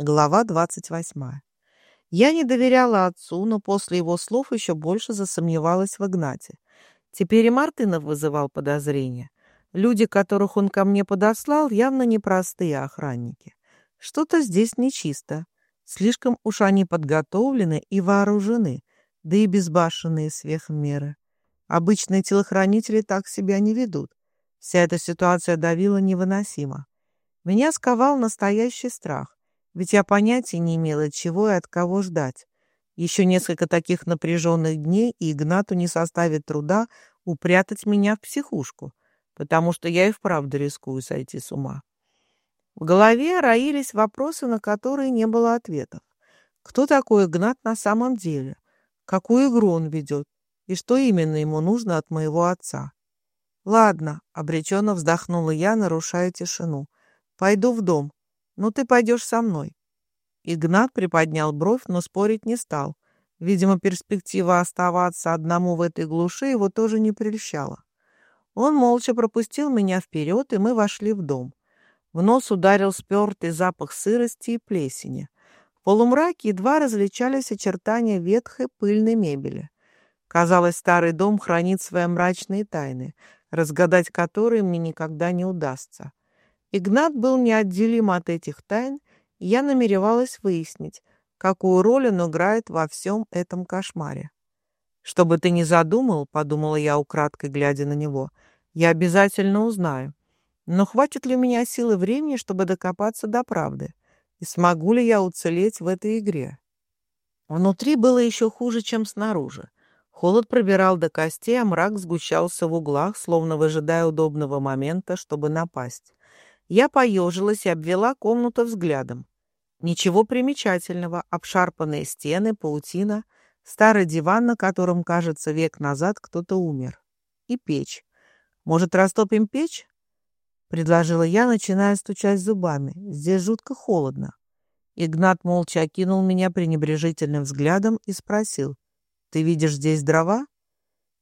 Глава 28. Я не доверяла отцу, но после его слов еще больше засомневалась в Игнате. Теперь и Мартынов вызывал подозрения. Люди, которых он ко мне подослал, явно не простые охранники. Что-то здесь нечисто. Слишком уж они подготовлены и вооружены, да и безбашенные сверх меры. Обычные телохранители так себя не ведут. Вся эта ситуация давила невыносимо. Меня сковал настоящий страх. Ведь я понятия не имела, чего и от кого ждать. Еще несколько таких напряженных дней, и Игнату не составит труда упрятать меня в психушку, потому что я и вправду рискую сойти с ума. В голове роились вопросы, на которые не было ответов. Кто такой Игнат на самом деле? Какую игру он ведет? И что именно ему нужно от моего отца? Ладно, обреченно вздохнула я, нарушая тишину. Пойду в дом. «Ну, ты пойдешь со мной». Игнат приподнял бровь, но спорить не стал. Видимо, перспектива оставаться одному в этой глуши его тоже не прельщала. Он молча пропустил меня вперед, и мы вошли в дом. В нос ударил спертый запах сырости и плесени. В полумраке едва различались очертания ветхой пыльной мебели. Казалось, старый дом хранит свои мрачные тайны, разгадать которые мне никогда не удастся. Игнат был неотделим от этих тайн, и я намеревалась выяснить, какую роль он играет во всем этом кошмаре. «Что бы ты ни задумал», — подумала я украдкой, глядя на него, — «я обязательно узнаю. Но хватит ли у меня силы времени, чтобы докопаться до правды? И смогу ли я уцелеть в этой игре?» Внутри было еще хуже, чем снаружи. Холод пробирал до костей, а мрак сгущался в углах, словно выжидая удобного момента, чтобы напасть. Я поежилась и обвела комнату взглядом. Ничего примечательного. Обшарпанные стены, паутина, старый диван, на котором, кажется, век назад кто-то умер. И печь. Может, растопим печь? Предложила я, начиная стучать зубами. Здесь жутко холодно. Игнат молча окинул меня пренебрежительным взглядом и спросил. «Ты видишь здесь дрова?»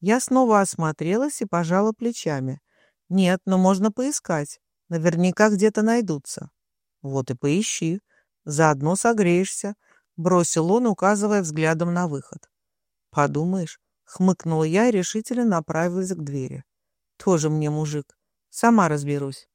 Я снова осмотрелась и пожала плечами. «Нет, но можно поискать. Наверняка где-то найдутся. Вот и поищи. Заодно согреешься, бросил он, указывая взглядом на выход. Подумаешь, хмыкнула я и решительно направилась к двери. Тоже мне мужик. Сама разберусь.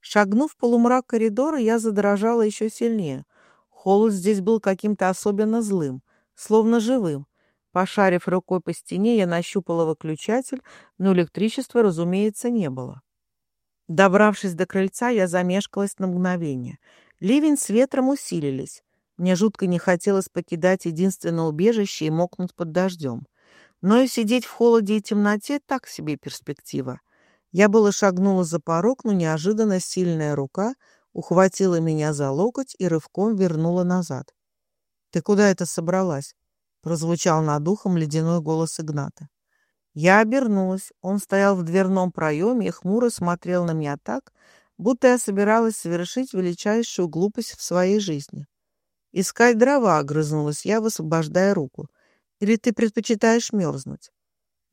Шагнув в полумрак коридора, я задрожала еще сильнее. Холод здесь был каким-то особенно злым, словно живым. Пошарив рукой по стене, я нащупала выключатель, но электричества, разумеется, не было. Добравшись до крыльца, я замешкалась на мгновение. Ливень с ветром усилились. Мне жутко не хотелось покидать единственное убежище и мокнуть под дождем. Но и сидеть в холоде и темноте — так себе перспектива. Я было шагнула за порог, но неожиданно сильная рука ухватила меня за локоть и рывком вернула назад. «Ты куда это собралась?» — прозвучал над ухом ледяной голос Игната. Я обернулась. Он стоял в дверном проеме и хмуро смотрел на меня так, будто я собиралась совершить величайшую глупость в своей жизни. «Искать дрова», — огрызнулась я, высвобождая руку. «Или ты предпочитаешь мерзнуть?»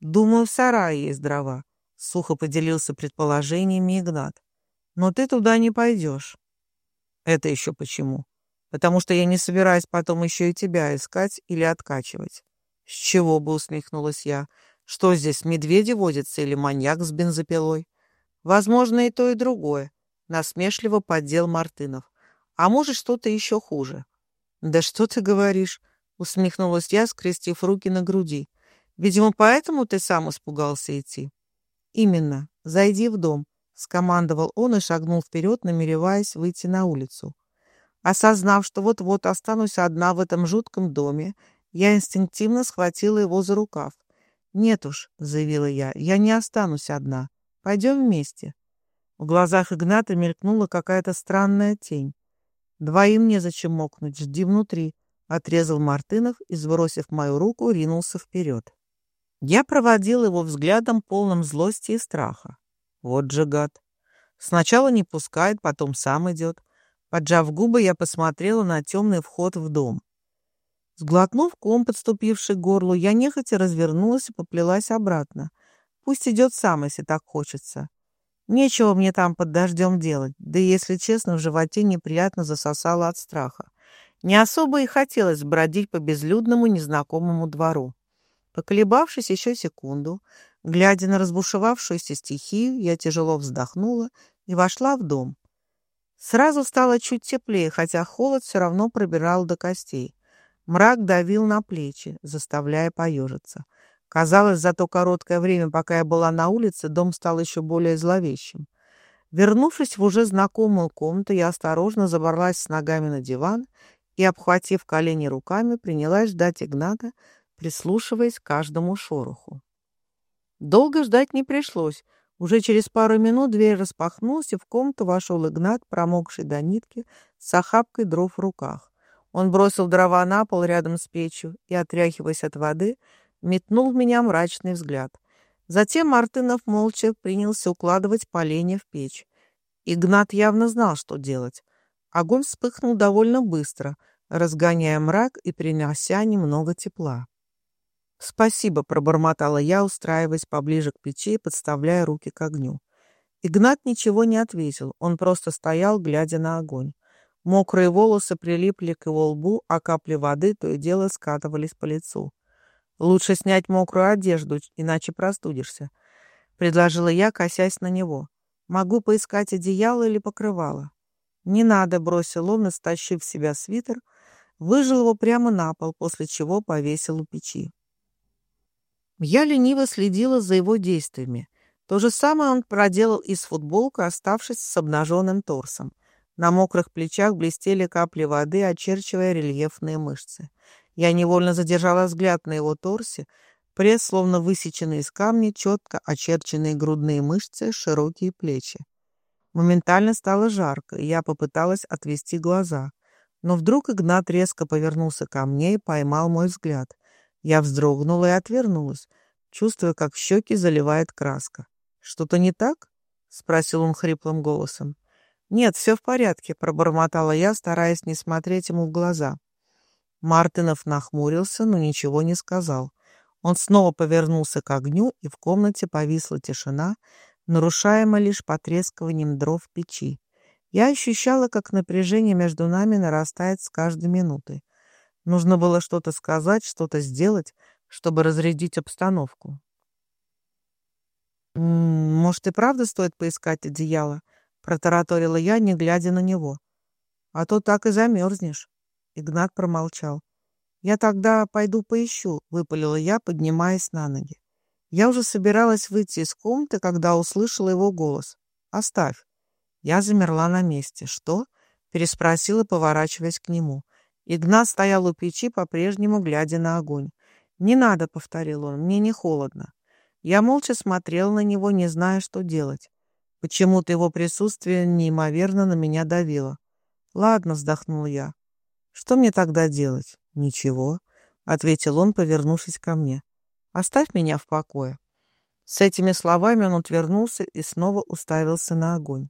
«Думаю, в сарае есть дрова», — сухо поделился предположениями Игнат. «Но ты туда не пойдешь». «Это еще почему?» «Потому что я не собираюсь потом еще и тебя искать или откачивать». «С чего бы?» — усмехнулась я. Что здесь, медведи водятся или маньяк с бензопилой? Возможно, и то, и другое. Насмешливо поддел Мартынов. А может, что-то еще хуже. Да что ты говоришь? Усмехнулась я, скрестив руки на груди. Видимо, поэтому ты сам испугался идти. Именно. Зайди в дом. Скомандовал он и шагнул вперед, намереваясь выйти на улицу. Осознав, что вот-вот останусь одна в этом жутком доме, я инстинктивно схватила его за рукав. «Нет уж», — заявила я, — «я не останусь одна. Пойдем вместе». В глазах Игната мелькнула какая-то странная тень. «Двоим незачем мокнуть, жди внутри», — отрезал Мартынов и, сбросив мою руку, ринулся вперед. Я проводил его взглядом, полным злости и страха. Вот же гад. Сначала не пускает, потом сам идет. Поджав губы, я посмотрела на темный вход в дом. Сглотнув ком, подступивший к горлу, я нехотя развернулась и поплелась обратно. Пусть идет сам, если так хочется. Нечего мне там под дождем делать, да если честно, в животе неприятно засосало от страха. Не особо и хотелось бродить по безлюдному незнакомому двору. Поколебавшись еще секунду, глядя на разбушевавшуюся стихию, я тяжело вздохнула и вошла в дом. Сразу стало чуть теплее, хотя холод все равно пробирал до костей. Мрак давил на плечи, заставляя поежиться. Казалось, за то короткое время, пока я была на улице, дом стал еще более зловещим. Вернувшись в уже знакомую комнату, я осторожно забралась с ногами на диван и, обхватив колени руками, принялась ждать Игната, прислушиваясь к каждому шороху. Долго ждать не пришлось. Уже через пару минут дверь распахнулась, и в комнату вошел Игнат, промокший до нитки, с охапкой дров в руках. Он бросил дрова на пол рядом с печью и, отряхиваясь от воды, метнул в меня мрачный взгляд. Затем Мартынов молча принялся укладывать поленья в печь. Игнат явно знал, что делать. Огонь вспыхнул довольно быстро, разгоняя мрак и принося немного тепла. «Спасибо», — пробормотала я, устраиваясь поближе к печи и подставляя руки к огню. Игнат ничего не ответил, он просто стоял, глядя на огонь. Мокрые волосы прилипли к его лбу, а капли воды то и дело скатывались по лицу. «Лучше снять мокрую одежду, иначе простудишься», — предложила я, косясь на него. «Могу поискать одеяло или покрывало». «Не надо», — бросил он, стащив в себя свитер, выжил его прямо на пол, после чего повесил у печи. Я лениво следила за его действиями. То же самое он проделал и с футболкой, оставшись с обнаженным торсом. На мокрых плечах блестели капли воды, очерчивая рельефные мышцы. Я невольно задержала взгляд на его торсе, пресс, словно высеченный из камня, четко очерченные грудные мышцы, широкие плечи. Моментально стало жарко, и я попыталась отвести глаза. Но вдруг Игнат резко повернулся ко мне и поймал мой взгляд. Я вздрогнула и отвернулась, чувствуя, как щеки заливает краска. «Что-то не так?» — спросил он хриплым голосом. «Нет, все в порядке», — пробормотала я, стараясь не смотреть ему в глаза. Мартынов нахмурился, но ничего не сказал. Он снова повернулся к огню, и в комнате повисла тишина, нарушаемая лишь потрескиванием дров в печи. Я ощущала, как напряжение между нами нарастает с каждой минутой. Нужно было что-то сказать, что-то сделать, чтобы разрядить обстановку. «Может, и правда стоит поискать одеяло?» — протараторила я, не глядя на него. «А то так и замерзнешь». Игнат промолчал. «Я тогда пойду поищу», — выпалила я, поднимаясь на ноги. Я уже собиралась выйти из комнаты, когда услышала его голос. «Оставь». Я замерла на месте. «Что?» — переспросила, поворачиваясь к нему. Игнат стоял у печи, по-прежнему глядя на огонь. «Не надо», — повторил он, — «мне не холодно». Я молча смотрел на него, не зная, что делать. Почему-то его присутствие неимоверно на меня давило. «Ладно», — вздохнул я. «Что мне тогда делать?» «Ничего», — ответил он, повернувшись ко мне. «Оставь меня в покое». С этими словами он отвернулся и снова уставился на огонь.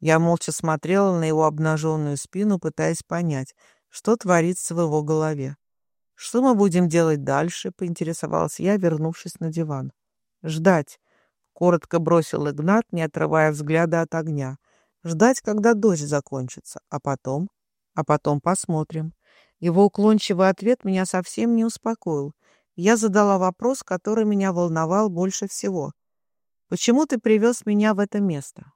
Я молча смотрела на его обнаженную спину, пытаясь понять, что творится в его голове. «Что мы будем делать дальше?» — поинтересовалась я, вернувшись на диван. «Ждать», — коротко бросил Игнат, не отрывая взгляда от огня. «Ждать, когда дождь закончится, а потом...» «А потом посмотрим». Его уклончивый ответ меня совсем не успокоил. Я задала вопрос, который меня волновал больше всего. «Почему ты привез меня в это место?»